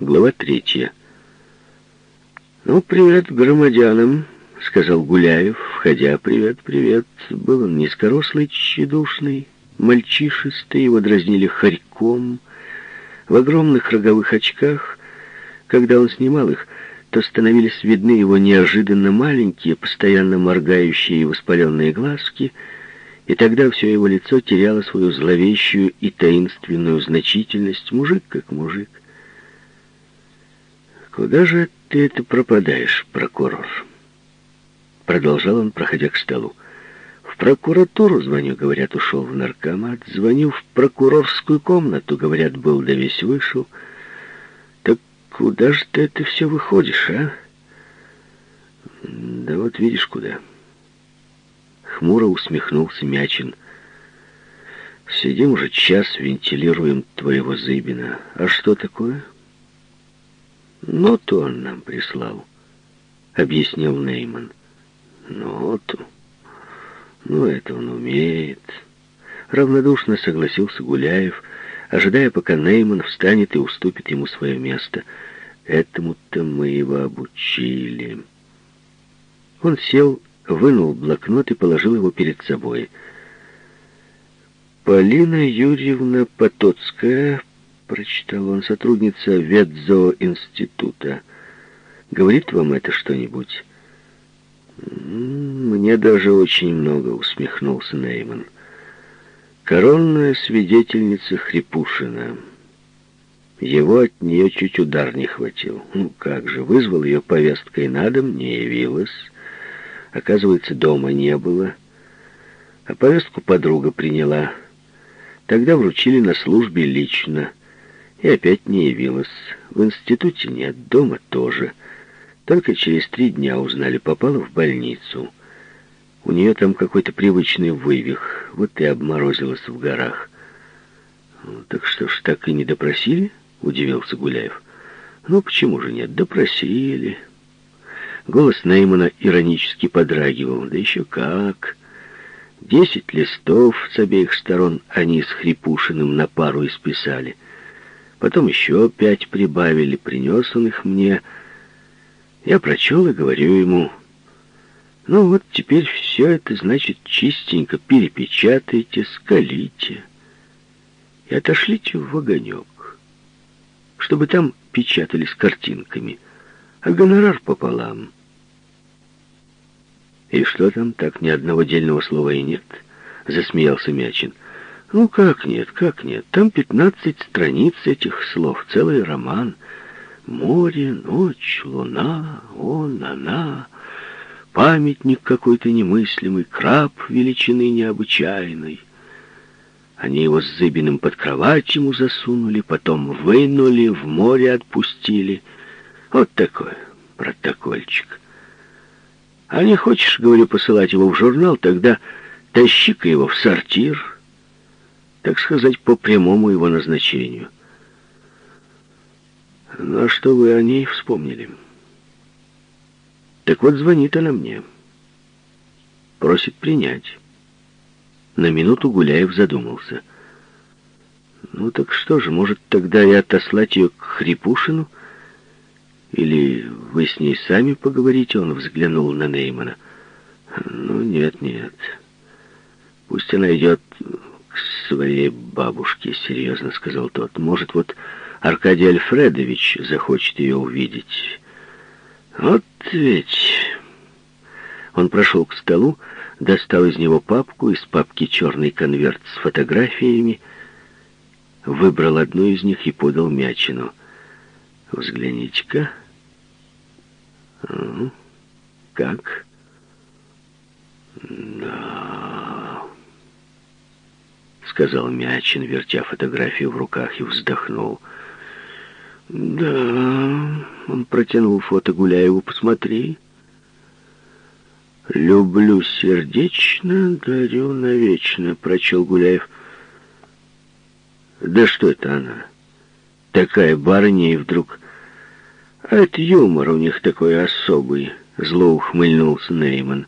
Глава третья. «Ну, привет громадянам», — сказал Гуляев, входя. «Привет, привет». Был он низкорослый, тщедушный, мальчишистый, его дразнили хорьком. В огромных роговых очках, когда он снимал их, то становились видны его неожиданно маленькие, постоянно моргающие и воспаленные глазки, и тогда все его лицо теряло свою зловещую и таинственную значительность. Мужик как мужик. «Куда же ты это пропадаешь, прокурор?» Продолжал он, проходя к столу. «В прокуратуру, звоню, говорят, ушел в наркомат. Звоню в прокурорскую комнату, говорят, был да весь вышел». Куда же ты это все выходишь, а? Да вот видишь куда. Хмуро усмехнулся Мячин. Сидим уже час, вентилируем твоего Зыбина. А что такое? Ноту он нам прислал, объяснил Нейман. Ноту? Ну, это он умеет. Равнодушно согласился Гуляев, ожидая, пока Нейман встанет и уступит ему свое место — Этому-то мы его обучили. Он сел, вынул блокнот и положил его перед собой. Полина Юрьевна Потоцкая, прочитал он, сотрудница ветзоинститута. Говорит вам это что-нибудь? Мне даже очень много, усмехнулся Нейман. Коронная свидетельница Хрипушина. Его от нее чуть удар не хватил. Ну как же, вызвал ее повесткой на дом, не явилась. Оказывается, дома не было. А повестку подруга приняла. Тогда вручили на службе лично. И опять не явилась. В институте нет, дома тоже. Только через три дня узнали, попала в больницу. У нее там какой-то привычный вывих. Вот и обморозилась в горах. Ну, так что ж, так и не допросили? — удивился Гуляев. «Ну, почему же нет? Допросили». Голос Неймана иронически подрагивал. «Да еще как!» Десять листов с обеих сторон они с Хрипушиным на пару исписали. Потом еще пять прибавили, принес он их мне. Я прочел и говорю ему, ну вот теперь все это, значит, чистенько перепечатайте, скалите и отошлите в огонек чтобы там печатались картинками, а гонорар пополам. «И что там, так ни одного дельного слова и нет?» — засмеялся Мячин. «Ну как нет, как нет? Там пятнадцать страниц этих слов, целый роман. Море, ночь, луна, он, она, памятник какой-то немыслимый, краб величины необычайной». Они его с Зыбиным под кровать ему засунули, потом вынули, в море отпустили. Вот такой протокольчик. А не хочешь, говорю, посылать его в журнал, тогда тащи-ка его в сортир, так сказать, по прямому его назначению. Ну, а что вы о ней вспомнили? Так вот, звонит она мне. Просит принять. На минуту Гуляев задумался. «Ну так что же, может, тогда и отослать ее к Хрипушину? Или вы с ней сами поговорите?» Он взглянул на Неймана. «Ну, нет, нет. Пусть она идет своей бабушке», — серьезно сказал тот. «Может, вот Аркадий Альфредович захочет ее увидеть». «Вот ведь...» Он прошел к столу, достал из него папку, из папки черный конверт с фотографиями, выбрал одну из них и подал Мячину. «Взгляните-ка. Как?» «Да...» — сказал Мячин, вертя фотографию в руках и вздохнул. «Да...» — он протянул фото Гуляеву. «Посмотри». «Люблю сердечно, дарю навечно», — прочел Гуляев. «Да что это она? Такая барыня и вдруг...» «А это юмор у них такой особый», — зло ухмыльнулся Нейман.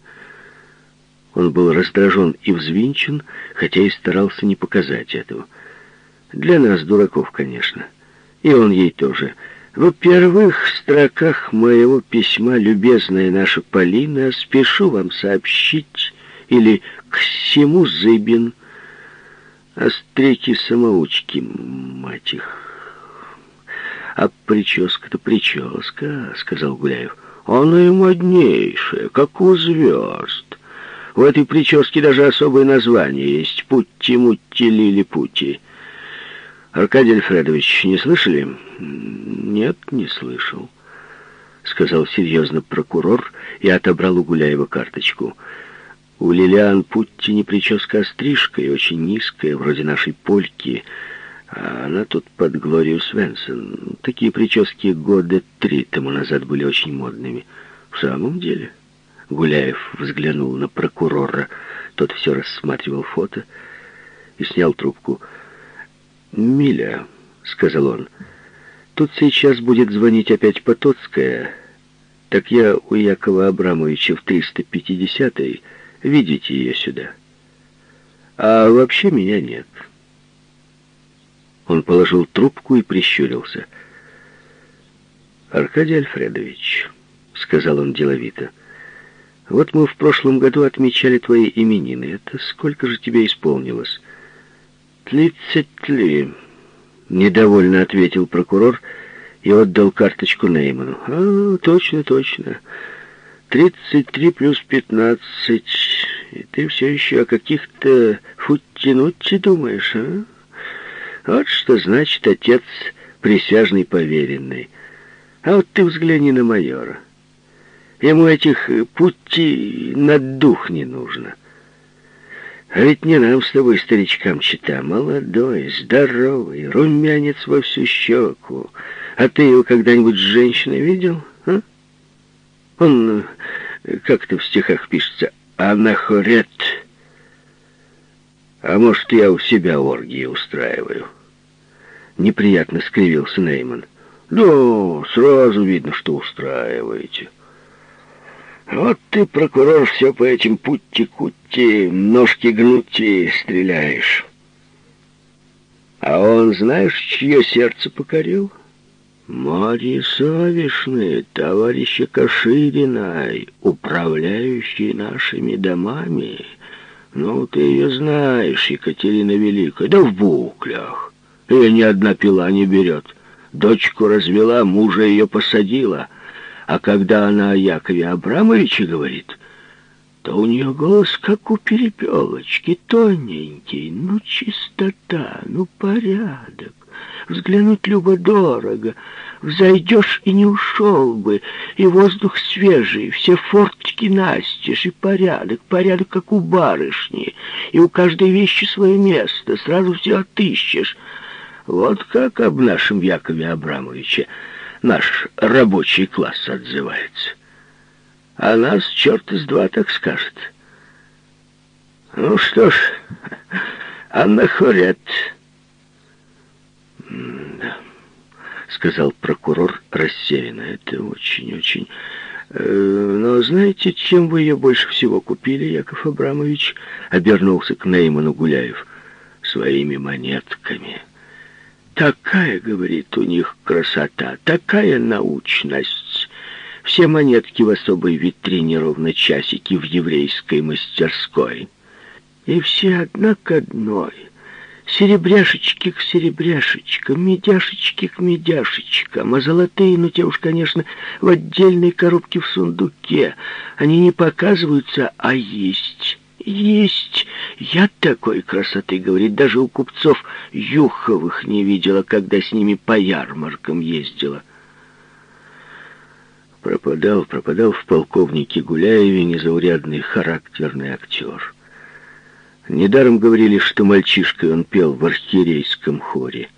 Он был раздражен и взвинчен, хотя и старался не показать этого. Для нас, дураков, конечно. И он ей тоже. В первых строках моего письма, любезная наша Полина, спешу вам сообщить, или к всему Зыбин, остряки-самоучки, мать их. А прическа-то прическа, сказал Гуляев. Она и моднейшая, как у звезд. У этой прически даже особое название есть. Путти-мутти лили-пути. Аркадий Альфредович, не слышали? Нет, не слышал, сказал серьезно прокурор и отобрал у Гуляева карточку. У Лилиан Путти не прическа, а стрижка, и очень низкая, вроде нашей польки. А она тут под Глорию Свенсон. Такие прически года три тому назад были очень модными. В самом деле... Гуляев взглянул на прокурора. Тот все рассматривал фото и снял трубку. «Миля», — сказал он, — «тут сейчас будет звонить опять Потоцкая. Так я у Якова Абрамовича в 350-й. Видите ее сюда. А вообще меня нет». Он положил трубку и прищурился. «Аркадий Альфредович», — сказал он деловито, — вот мы в прошлом году отмечали твои именины. Это сколько же тебе исполнилось? Тридцать ли? Недовольно ответил прокурор и отдал карточку Нейману. А, точно, точно. Тридцать три плюс пятнадцать. И ты все еще о каких-то футтинутти думаешь, а? Вот что значит отец присяжный поверенный. А вот ты взгляни на майора. Ему этих э, пути на дух не нужно. А ведь не нам с тобой, старичкам, чита. Молодой, здоровый, румянец во всю щеку. А ты его когда-нибудь с женщиной видел, а? Он, э, как-то в стихах пишется, анахорет. А может, я у себя оргии устраиваю? Неприятно скривился Нейман. Да, сразу видно, что устраиваете. Вот ты, прокурор, все по этим путти-кутти, ножки гнути стреляешь. А он, знаешь, чье сердце покорил? Марьи Савишны, товарища Кашириной, управляющей нашими домами. Ну, ты ее знаешь, Екатерина Великая, да в буклях. Ее ни одна пила не берет. Дочку развела, мужа ее посадила — а когда она о Якове Абрамовиче говорит, то у нее голос как у перепелочки, тоненький, ну чистота, ну порядок. Взглянуть любо-дорого, взойдешь и не ушел бы, и воздух свежий, все форточки настежь, и порядок, порядок, как у барышни, и у каждой вещи свое место, сразу все отыщешь. Вот как об нашем Якове Абрамовиче наш рабочий класс отзывается. А нас черт из два так скажет. Ну что ж, Анна Хорет. Да, сказал прокурор рассеянно. Это очень-очень... Э, но знаете, чем вы ее больше всего купили, Яков Абрамович? Обернулся к Нейману Гуляев. Своими монетками. Такая, говорит, у них красота, такая научность. Все монетки в особой витрине, ровно часики в еврейской мастерской. И все одна к одной. Серебряшечки к серебряшечкам, медяшечки к медяшечкам, а золотые, ну те уж, конечно, в отдельной коробке в сундуке. Они не показываются, а есть. Есть. Я такой красоты, говорит, даже у купцов Юховых не видела, когда с ними по ярмаркам ездила. Пропадал, пропадал в полковнике Гуляеве незаурядный характерный актер. Недаром говорили, что мальчишкой он пел в архиерейском хоре.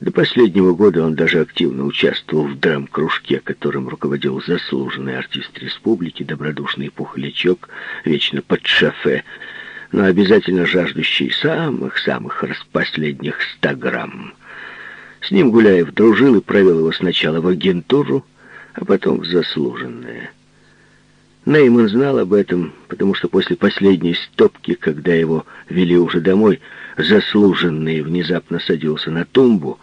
До последнего года он даже активно участвовал в драм-кружке, которым руководил заслуженный артист республики, добродушный пухлячок, вечно под шофе, но обязательно жаждущий самых-самых распоследних ста грамм. С ним Гуляев дружил и провел его сначала в агентуру, а потом в заслуженное. Нейман знал об этом, потому что после последней стопки, когда его вели уже домой, заслуженный внезапно садился на тумбу,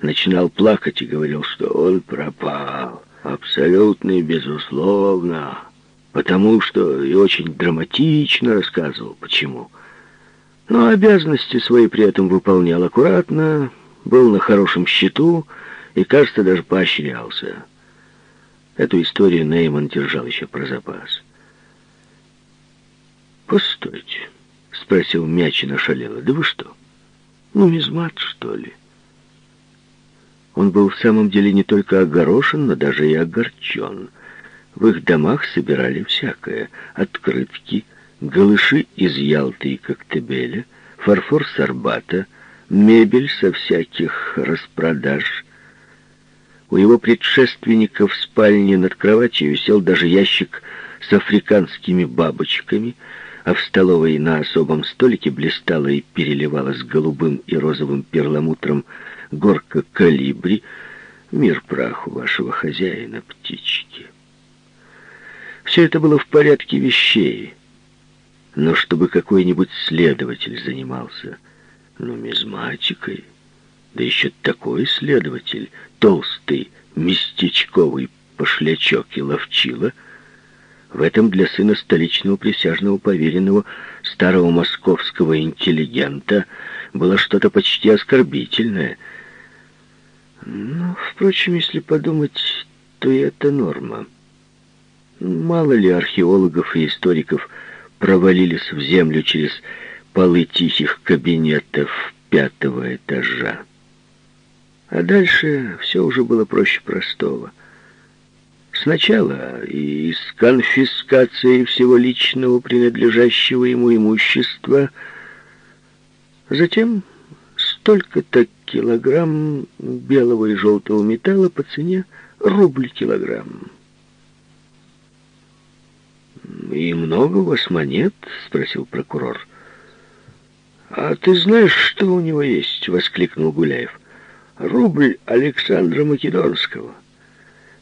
начинал плакать и говорил, что он пропал. Абсолютно и безусловно. Потому что и очень драматично рассказывал, почему. Но обязанности свои при этом выполнял аккуратно, был на хорошем счету и, кажется, даже поощрялся. Эту историю Нейман держал еще про запас. «Постойте», — спросил Мячин ошалело, — «да вы что, нумизмат, что ли?» Он был в самом деле не только огорошен, но даже и огорчен. В их домах собирали всякое. Открытки, голыши из Ялты и Коктебеля, фарфор с Арбата, мебель со всяких распродаж. У его предшественника в спальне над кроватью висел даже ящик с африканскими бабочками, а в столовой на особом столике блистала и переливалась голубым и розовым перламутром горка калибри, мир праху вашего хозяина, птички. Все это было в порядке вещей, но чтобы какой-нибудь следователь занимался нумизматикой, да еще такой следователь, толстый, местечковый пошлячок и ловчила, в этом для сына столичного присяжного поверенного старого московского интеллигента было что-то почти оскорбительное — ну, впрочем, если подумать, то и это норма. Мало ли археологов и историков провалились в землю через полы тихих кабинетов пятого этажа. А дальше все уже было проще простого. Сначала и с конфискацией всего личного принадлежащего ему имущества, затем столько-то килограмм белого и желтого металла по цене рубль килограмм. «И много у вас монет?» — спросил прокурор. «А ты знаешь, что у него есть?» — воскликнул Гуляев. «Рубль Александра Македонского.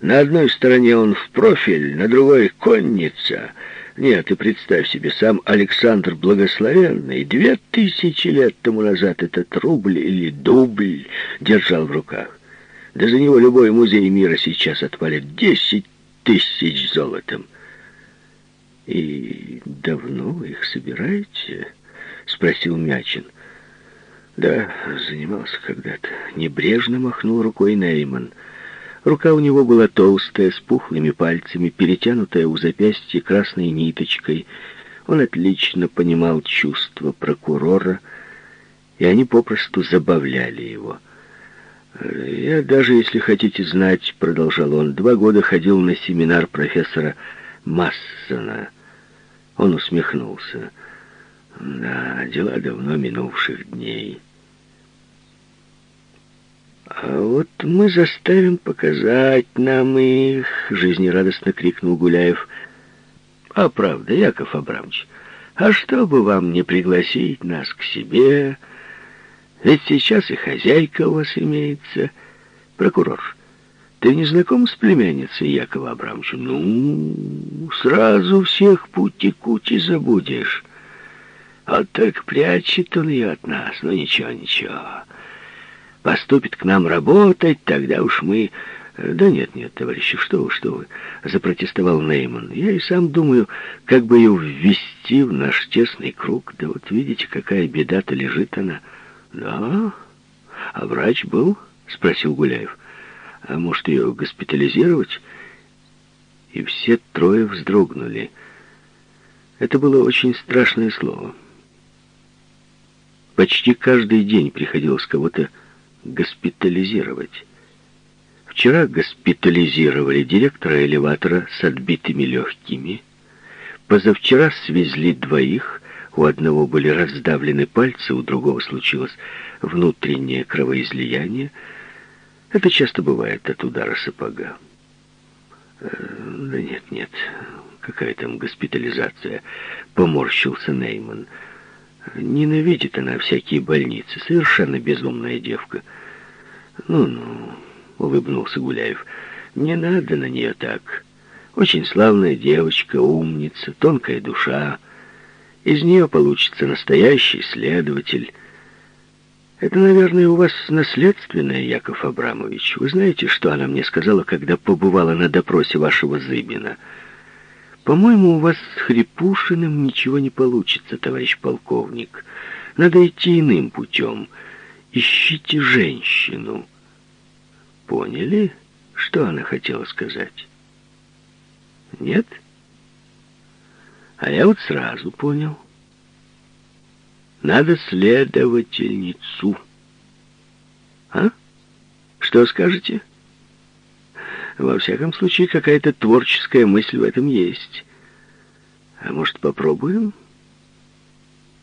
На одной стороне он в профиль, на другой — конница, нет, и представь себе, сам Александр Благословенный две тысячи лет тому назад этот рубль или дубль держал в руках. Да за него любой музей мира сейчас отвалит десять тысяч золотом. «И давно вы их собираете?» — спросил Мячин. «Да, занимался когда-то». Небрежно махнул рукой Нейман — Рука у него была толстая, с пухлыми пальцами, перетянутая у запястья красной ниточкой. Он отлично понимал чувства прокурора, и они попросту забавляли его. «Я даже, если хотите знать, — продолжал он, — два года ходил на семинар профессора Массона». Он усмехнулся. «Да, дела давно минувших дней». «А вот мы заставим показать нам их!» — жизнерадостно крикнул Гуляев. «А правда, Яков Абрамович, а что бы вам не пригласить нас к себе? Ведь сейчас и хозяйка у вас имеется. Прокурор, ты не знаком с племянницей Якова Абрамовича? Ну, сразу всех пути-кути забудешь. Вот только прячет он ее от нас. Ну, ничего, ничего» поступит к нам работать, тогда уж мы... Э, да нет, нет, товарищи, что вы, что вы, запротестовал Нейман. Я и сам думаю, как бы ее ввести в наш тесный круг. Да вот видите, какая беда-то лежит она. Да? А врач был? Спросил Гуляев. А может, ее госпитализировать? И все трое вздрогнули. Это было очень страшное слово. Почти каждый день приходилось кого-то госпитализировать. Вчера госпитализировали директора элеватора с отбитыми легкими. Позавчера свезли двоих, у одного были раздавлены пальцы, у другого случилось внутреннее кровоизлияние. Это часто бывает от удара сапога. Э, да нет, нет, какая там госпитализация, поморщился Нейман. Ненавидит она всякие больницы. Совершенно безумная девка. Ну-ну, улыбнулся Гуляев. Не надо на нее так. Очень славная девочка, умница, тонкая душа. Из нее получится настоящий следователь. Это, наверное, у вас наследственное, Яков Абрамович. Вы знаете, что она мне сказала, когда побывала на допросе вашего Зыбина? По-моему, у вас с Хрипушиным ничего не получится, товарищ полковник. Надо идти иным путем. Ищите женщину. Поняли, что она хотела сказать? Нет? А я вот сразу понял. Надо следовательницу. А? Что скажете? Во всяком случае, какая-то творческая мысль в этом есть. А может, попробуем?